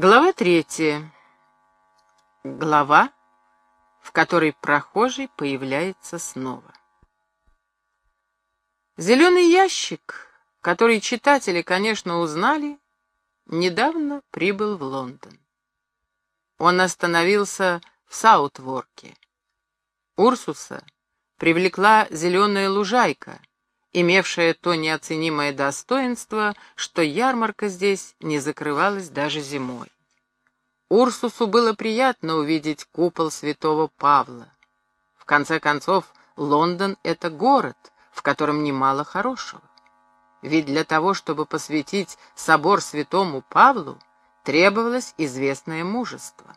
Глава третья. Глава, в которой прохожий появляется снова. Зеленый ящик, который читатели, конечно, узнали, недавно прибыл в Лондон. Он остановился в Саутворке. Урсуса привлекла зеленая лужайка, имевшая то неоценимое достоинство, что ярмарка здесь не закрывалась даже зимой. Урсусу было приятно увидеть купол святого Павла. В конце концов, Лондон — это город, в котором немало хорошего. Ведь для того, чтобы посвятить собор святому Павлу, требовалось известное мужество.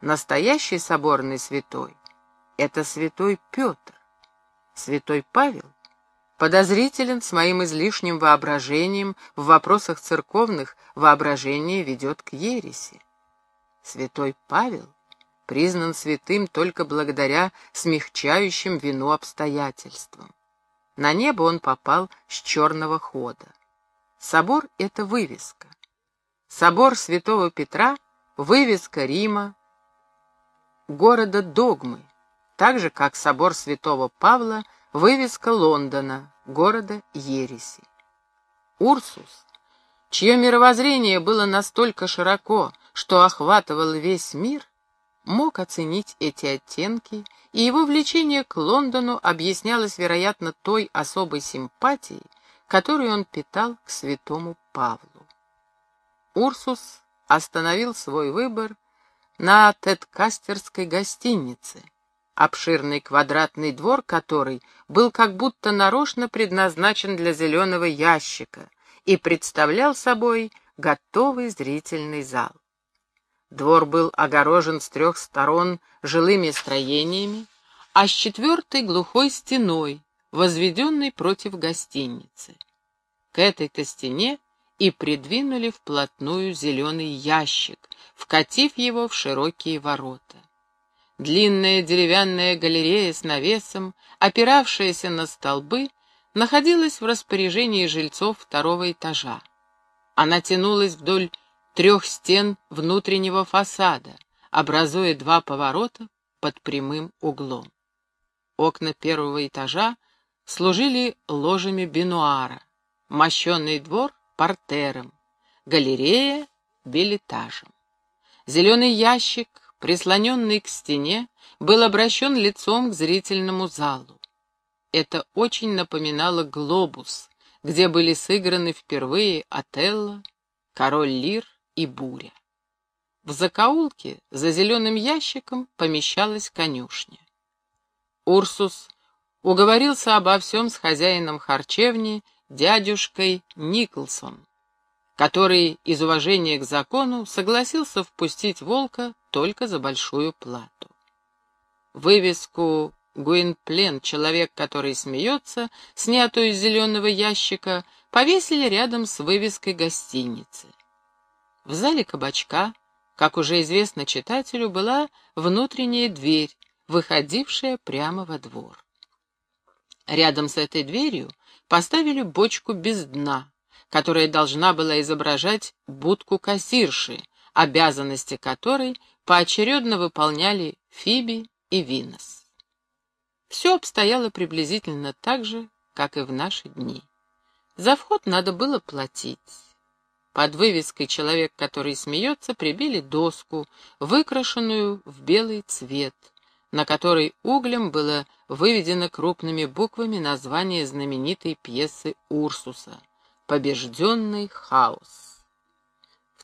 Настоящий соборный святой — это святой Петр. Святой Павел подозрителен с моим излишним воображением в вопросах церковных, воображение ведет к ереси. Святой Павел признан святым только благодаря смягчающим вину обстоятельствам. На небо он попал с черного хода. Собор — это вывеска. Собор святого Петра — вывеска Рима, города догмы, так же, как собор святого Павла — Вывеска Лондона, города Ереси. Урсус, чье мировоззрение было настолько широко, что охватывал весь мир, мог оценить эти оттенки, и его влечение к Лондону объяснялось, вероятно, той особой симпатией, которую он питал к святому Павлу. Урсус остановил свой выбор на Тедкастерской гостинице, обширный квадратный двор который был как будто нарочно предназначен для зеленого ящика и представлял собой готовый зрительный зал. Двор был огорожен с трех сторон жилыми строениями, а с четвертой глухой стеной, возведенной против гостиницы. К этой-то стене и придвинули вплотную зеленый ящик, вкатив его в широкие ворота. Длинная деревянная галерея с навесом, опиравшаяся на столбы, находилась в распоряжении жильцов второго этажа. Она тянулась вдоль трех стен внутреннего фасада, образуя два поворота под прямым углом. Окна первого этажа служили ложами бинуара, мощенный двор — портером, галерея — билетажем. Зеленый ящик прислоненный к стене, был обращен лицом к зрительному залу. Это очень напоминало глобус, где были сыграны впервые Отелло, Король Лир и Буря. В закоулке за зеленым ящиком помещалась конюшня. Урсус уговорился обо всем с хозяином харчевни, дядюшкой Николсон, который из уважения к закону согласился впустить волка только за большую плату. Вывеску «Гуинплен. Человек, который смеется», снятую из зеленого ящика, повесили рядом с вывеской гостиницы. В зале кабачка, как уже известно читателю, была внутренняя дверь, выходившая прямо во двор. Рядом с этой дверью поставили бочку без дна, которая должна была изображать будку кассирши, обязанности которой поочередно выполняли Фиби и Винос. Все обстояло приблизительно так же, как и в наши дни. За вход надо было платить. Под вывеской «Человек, который смеется» прибили доску, выкрашенную в белый цвет, на которой углем было выведено крупными буквами название знаменитой пьесы Урсуса «Побежденный хаос».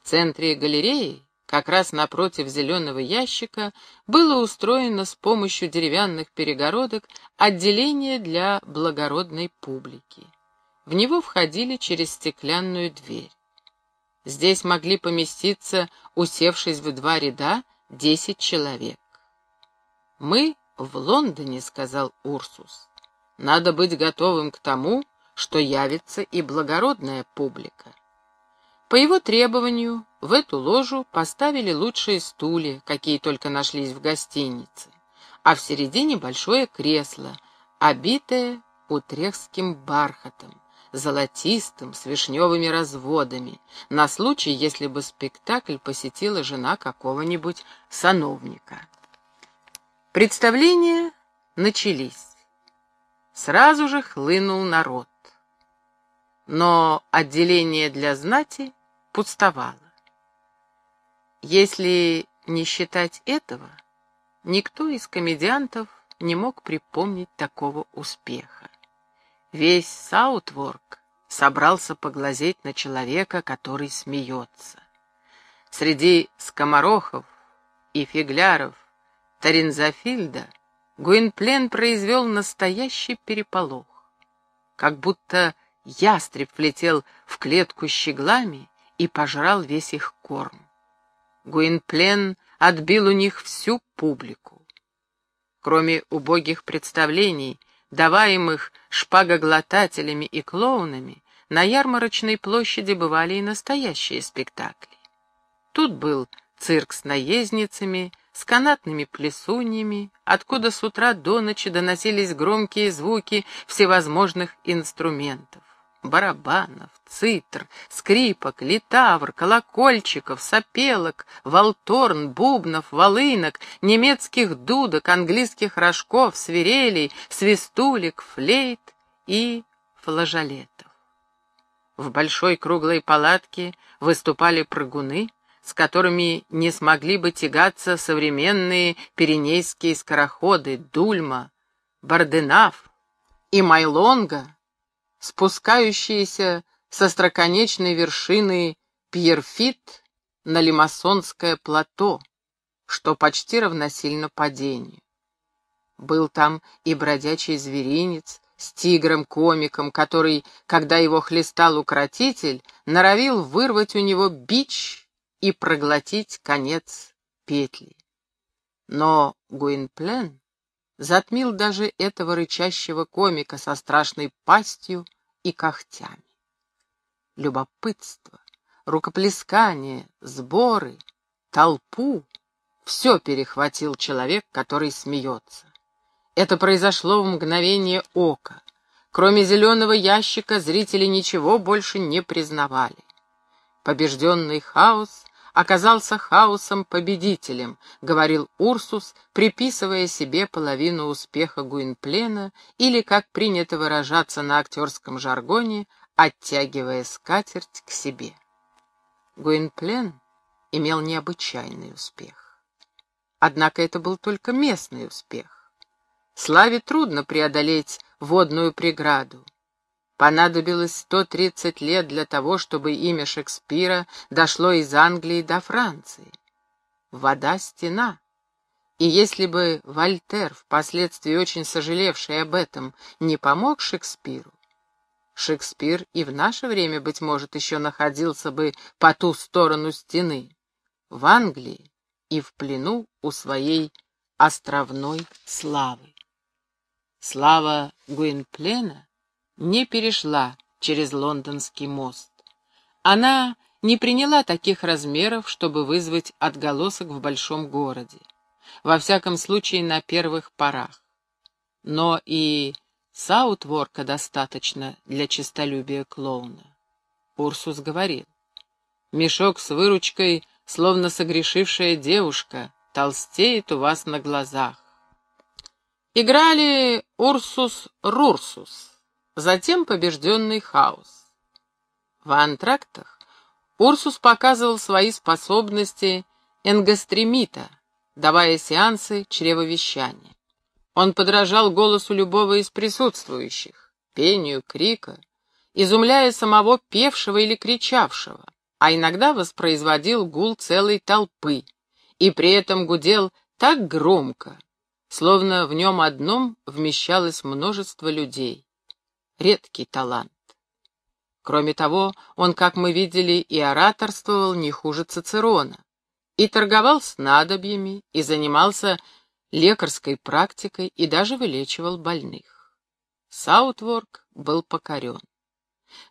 В центре галереи как раз напротив зеленого ящика было устроено с помощью деревянных перегородок отделение для благородной публики. В него входили через стеклянную дверь. Здесь могли поместиться, усевшись в два ряда, десять человек. «Мы в Лондоне», — сказал Урсус. «Надо быть готовым к тому, что явится и благородная публика. По его требованию в эту ложу поставили лучшие стулья, какие только нашлись в гостинице, а в середине большое кресло, обитое утрехским бархатом, золотистым, с вишневыми разводами, на случай, если бы спектакль посетила жена какого-нибудь сановника. Представления начались. Сразу же хлынул народ. Но отделение для знати пустовало. Если не считать этого, никто из комедиантов не мог припомнить такого успеха. Весь Саутворк собрался поглазеть на человека, который смеется. Среди скоморохов и фигляров Таринзафильда Гуинплен произвел настоящий переполох. Как будто ястреб влетел в клетку с щеглами и пожрал весь их корм. Гуинплен отбил у них всю публику. Кроме убогих представлений, даваемых шпагоглотателями и клоунами, на ярмарочной площади бывали и настоящие спектакли. Тут был цирк с наездницами, с канатными плесуньями, откуда с утра до ночи доносились громкие звуки всевозможных инструментов барабанов, цитр, скрипок, литавр, колокольчиков, сопелок, волторн, бубнов, волынок, немецких дудок, английских рожков, свирелей, свистулек, флейт и флажолетов. В большой круглой палатке выступали прыгуны, с которыми не смогли бы тягаться современные пиренейские скороходы Дульма, Барденав и Майлонга, спускающиеся со строконечной вершины Пьерфит на Лимассонское плато, что почти равносильно падению. Был там и бродячий зверинец с тигром-комиком, который, когда его хлестал укротитель, норовил вырвать у него бич и проглотить конец петли. Но Гуинплен затмил даже этого рычащего комика со страшной пастью и когтями. Любопытство, рукоплескание, сборы, толпу — все перехватил человек, который смеется. Это произошло в мгновение ока. Кроме зеленого ящика зрители ничего больше не признавали. Побежденный хаос оказался хаосом-победителем, говорил Урсус, приписывая себе половину успеха Гуинплена или, как принято выражаться на актерском жаргоне, оттягивая скатерть к себе. Гуинплен имел необычайный успех. Однако это был только местный успех. Славе трудно преодолеть водную преграду. Понадобилось 130 лет для того, чтобы имя Шекспира дошло из Англии до Франции. Вода — стена. И если бы Вольтер, впоследствии очень сожалевший об этом, не помог Шекспиру, Шекспир и в наше время, быть может, еще находился бы по ту сторону стены, в Англии и в плену у своей островной славы. Слава Гуинплена не перешла через лондонский мост. Она не приняла таких размеров, чтобы вызвать отголосок в большом городе. Во всяком случае, на первых порах. Но и Саутворка достаточно для честолюбия клоуна. Урсус говорил. Мешок с выручкой, словно согрешившая девушка, толстеет у вас на глазах. Играли Урсус-Рурсус затем побежденный хаос. В антрактах Урсус показывал свои способности энгастримита, давая сеансы чревовещания. Он подражал голосу любого из присутствующих, пению, крика, изумляя самого певшего или кричавшего, а иногда воспроизводил гул целой толпы, и при этом гудел так громко, словно в нем одном вмещалось множество людей редкий талант. Кроме того, он, как мы видели, и ораторствовал не хуже Цицерона, и торговал снадобьями, и занимался лекарской практикой, и даже вылечивал больных. Саутворк был покорен.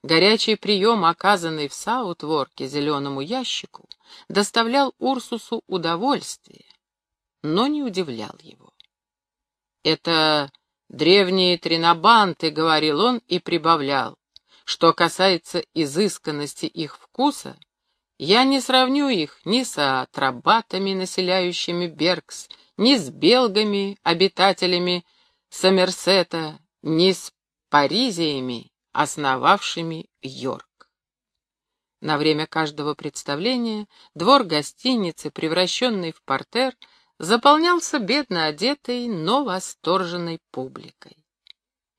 Горячий прием, оказанный в Саутворке зеленому ящику, доставлял Урсусу удовольствие, но не удивлял его. Это «Древние тринобанты», — говорил он и прибавлял, Что касается изысканности их вкуса, я не сравню их ни с атрабатами, населяющими Бергс, ни с белгами, обитателями Сомерсета, ни с паризиями, основавшими Йорк. На время каждого представления двор гостиницы, превращенный в портер, заполнялся бедно одетой, но восторженной публикой.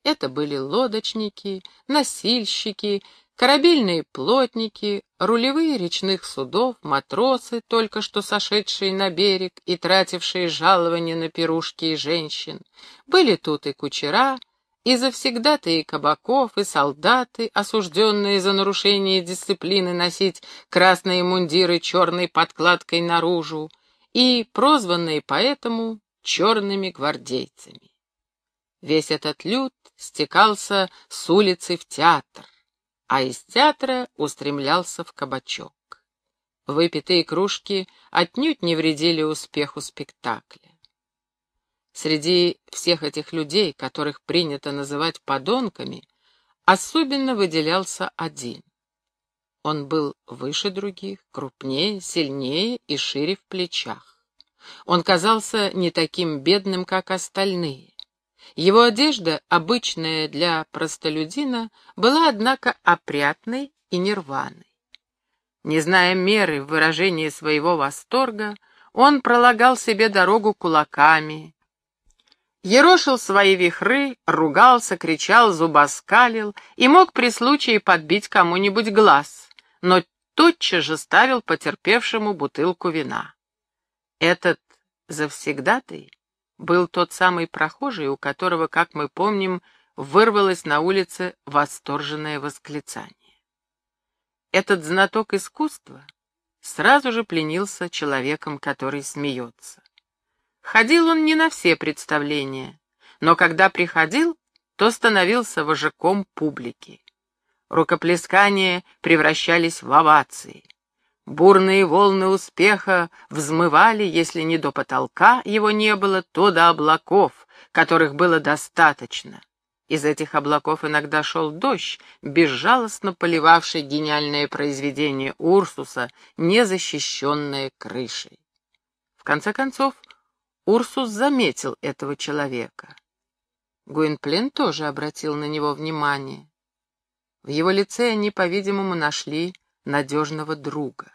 Это были лодочники, носильщики, корабельные плотники, рулевые речных судов, матросы, только что сошедшие на берег и тратившие жалования на пирушки и женщин. Были тут и кучера, и завсегдатые кабаков, и солдаты, осужденные за нарушение дисциплины носить красные мундиры черной подкладкой наружу, и прозванные поэтому черными гвардейцами. Весь этот люд стекался с улицы в театр, а из театра устремлялся в кабачок. Выпитые кружки отнюдь не вредили успеху спектакля. Среди всех этих людей, которых принято называть подонками, особенно выделялся один. Он был выше других, крупнее, сильнее и шире в плечах. Он казался не таким бедным, как остальные. Его одежда, обычная для простолюдина, была, однако, опрятной и нерваной. Не зная меры в выражении своего восторга, он пролагал себе дорогу кулаками, ерошил свои вихры, ругался, кричал, зубоскалил и мог при случае подбить кому-нибудь глаз, но тотчас же ставил потерпевшему бутылку вина. Этот завсегдатый был тот самый прохожий, у которого, как мы помним, вырвалось на улице восторженное восклицание. Этот знаток искусства сразу же пленился человеком, который смеется. Ходил он не на все представления, но когда приходил, то становился вожаком публики. Рукоплескания превращались в овации. Бурные волны успеха взмывали, если не до потолка его не было, то до облаков, которых было достаточно. Из этих облаков иногда шел дождь, безжалостно поливавший гениальное произведение Урсуса, незащищенное крышей. В конце концов, Урсус заметил этого человека. Гуинплен тоже обратил на него внимание. В его лице они, по-видимому, нашли надежного друга.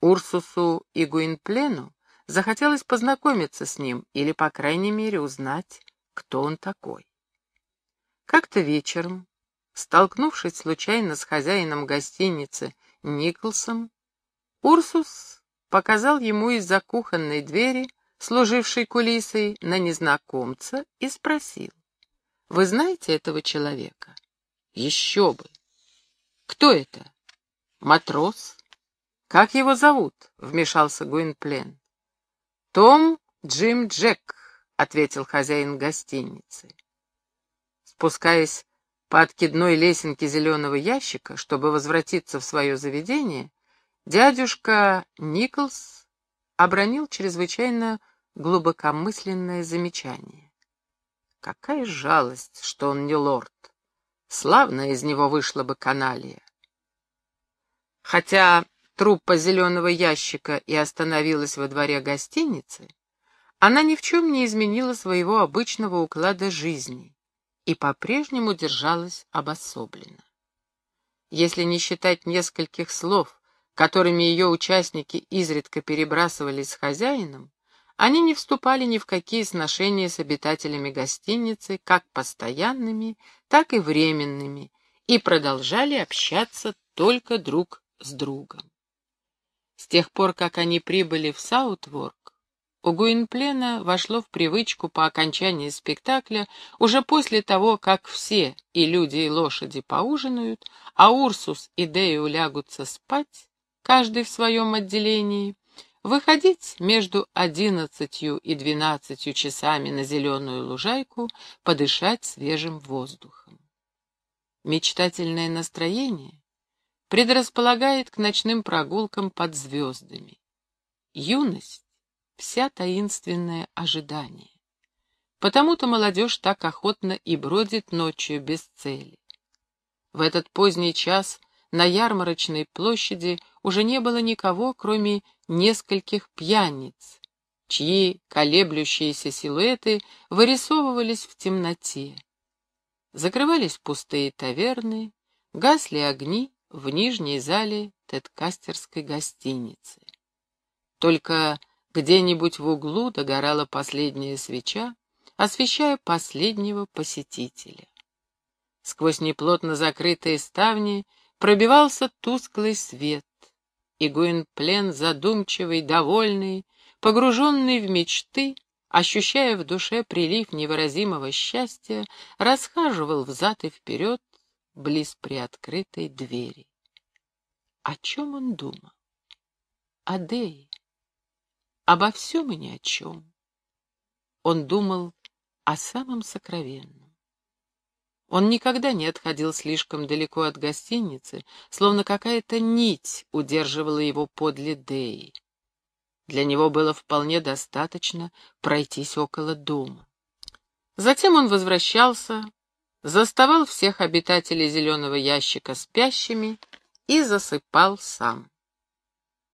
Урсусу и Гуинплену захотелось познакомиться с ним или, по крайней мере, узнать, кто он такой. Как-то вечером, столкнувшись случайно с хозяином гостиницы Николсом, Урсус показал ему из-за кухонной двери, служившей кулисой, на незнакомца и спросил, «Вы знаете этого человека?» «Еще бы!» «Кто это?» «Матрос?» «Как его зовут?» — вмешался Гуинплен. «Том Джим Джек», — ответил хозяин гостиницы. Спускаясь по откидной лесенке зеленого ящика, чтобы возвратиться в свое заведение, дядюшка Николс обронил чрезвычайно глубокомысленное замечание. Какая жалость, что он не лорд. Славно из него вышла бы каналия. Хотя труппа зеленого ящика и остановилась во дворе гостиницы, она ни в чем не изменила своего обычного уклада жизни и по-прежнему держалась обособленно. Если не считать нескольких слов, которыми ее участники изредка перебрасывались с хозяином, они не вступали ни в какие сношения с обитателями гостиницы, как постоянными, так и временными, и продолжали общаться только друг с другом. С тех пор, как они прибыли в Саутворк, у Гуинплена вошло в привычку по окончании спектакля, уже после того, как все, и люди, и лошади, поужинают, а Урсус и Дею лягутся спать, каждый в своем отделении, выходить между одиннадцатью и двенадцатью часами на зеленую лужайку, подышать свежим воздухом. Мечтательное настроение предрасполагает к ночным прогулкам под звездами. Юность — вся таинственное ожидание. Потому-то молодежь так охотно и бродит ночью без цели. В этот поздний час на ярмарочной площади уже не было никого, кроме нескольких пьяниц, чьи колеблющиеся силуэты вырисовывались в темноте. Закрывались пустые таверны, гасли огни в нижней зале Теткастерской гостиницы. Только где-нибудь в углу догорала последняя свеча, освещая последнего посетителя. Сквозь неплотно закрытые ставни пробивался тусклый свет, и Гуинплен, задумчивый, довольный, погруженный в мечты, ощущая в душе прилив невыразимого счастья, расхаживал взад и вперед близ приоткрытой двери. О чем он думал? О Дее. Обо всем и ни о чем. Он думал о самом сокровенном. Он никогда не отходил слишком далеко от гостиницы, словно какая-то нить удерживала его подле Деи. Для него было вполне достаточно пройтись около дома. Затем он возвращался, заставал всех обитателей зеленого ящика спящими и засыпал сам.